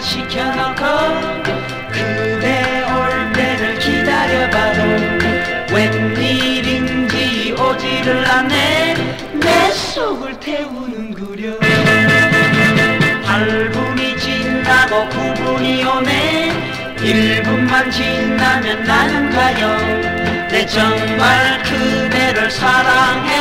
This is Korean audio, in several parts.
시켜놓고 그대 올 때를 기다려봐도 웬일인지 오지를 않네. 내 속을 태우는구려. 8분이 지나고 9분이 오네. 1분만 지나면 나는 가요. 내 정말 그대를 사랑해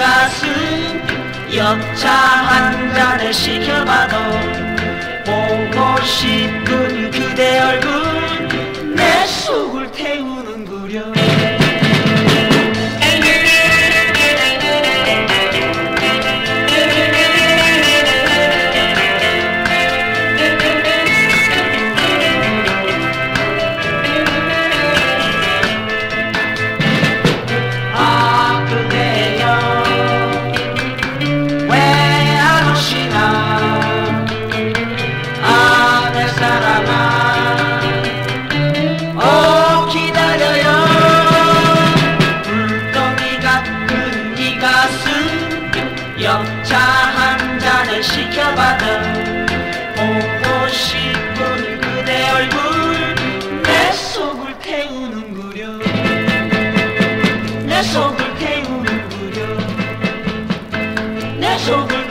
가슴 역차 한 잔을 가슴 역차 한 잔을 시켜봐도 보고 싶은 그대 얼굴 내 속을 태우는구려. 내 속을 태우는구려. 내 속을